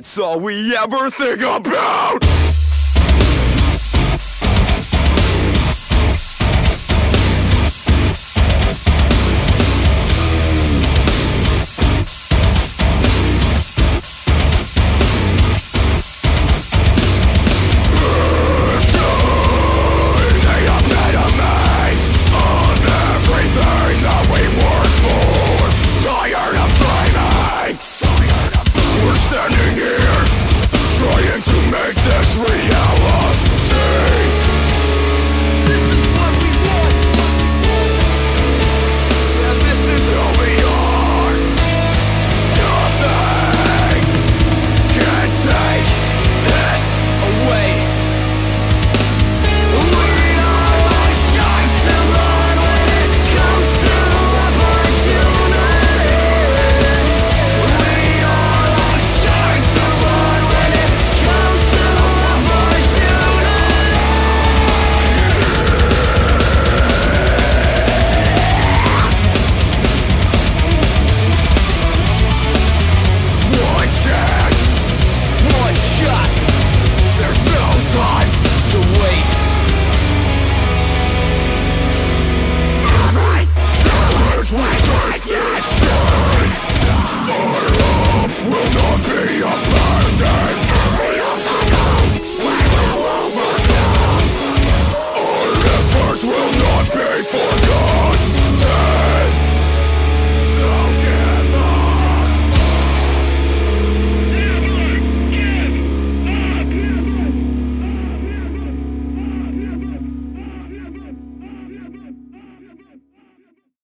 It's all we ever think about!